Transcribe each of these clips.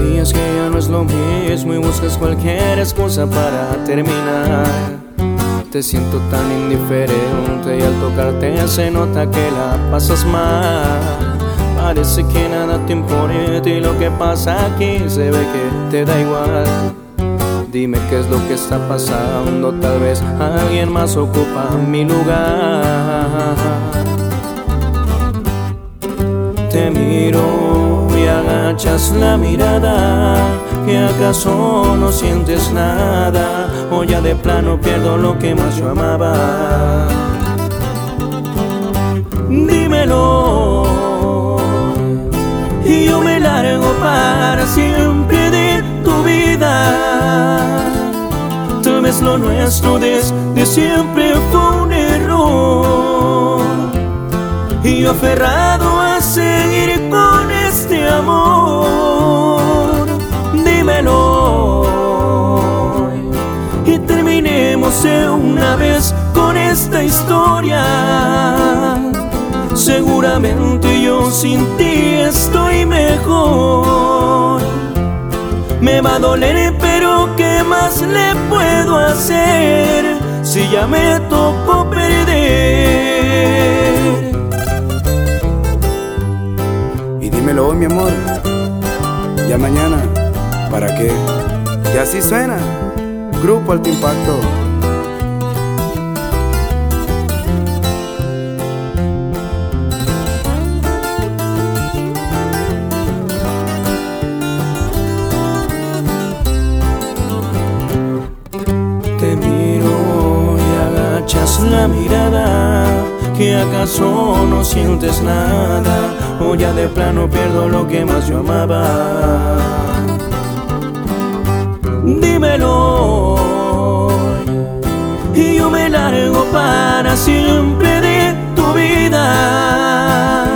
dices que ya no es lo mismo y buscas cualquier excusa para terminar. Te siento tan indiferente y al tocarte se nota que la pasas mal. Parece que nada te importa y lo que pasa aquí se ve que te da igual. Dime qué es lo que está pasando, tal vez alguien más ocupa mi lugar. Te miro agachas la mirada, que acaso no sientes nada, o ya de plano pierdo lo que más yo amaba. Dímelo, y yo me largo para siempre de tu vida. Tal vez lo nuestro desde siempre fue un error, y yo aferrado terminemos de una vez con esta historia. Seguramente yo sin ti estoy mejor. Me va a doler, pero ¿qué más le puedo hacer si ya me tocó perder? Y dímelo hoy, mi amor. Ya mañana, ¿para qué? Y así suena. Grupo Alto Impacto. Te miro y agachas la mirada, que acaso no sientes nada, o ya de plano pierdo lo que más yo amaba. Dímelo, largo para siempre de tu vida.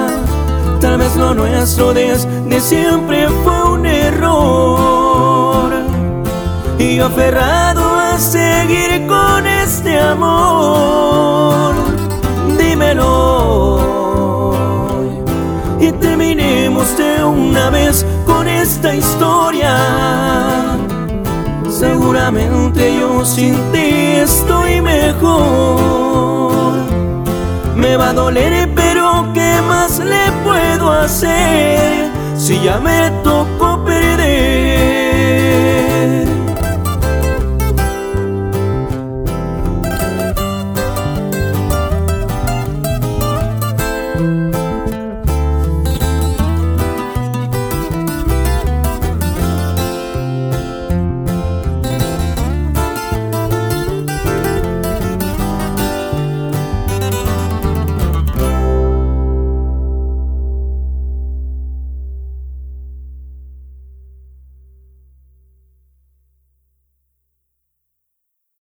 Tal vez lo nuestro desde siempre fue un error, y aferrado a seguir con este amor. Dímelo y terminemos de una vez con esta historia. Seguramente yo sin ti estoy mejor. Me va a doler, pero ¿qué más le puedo hacer si ya me tocó?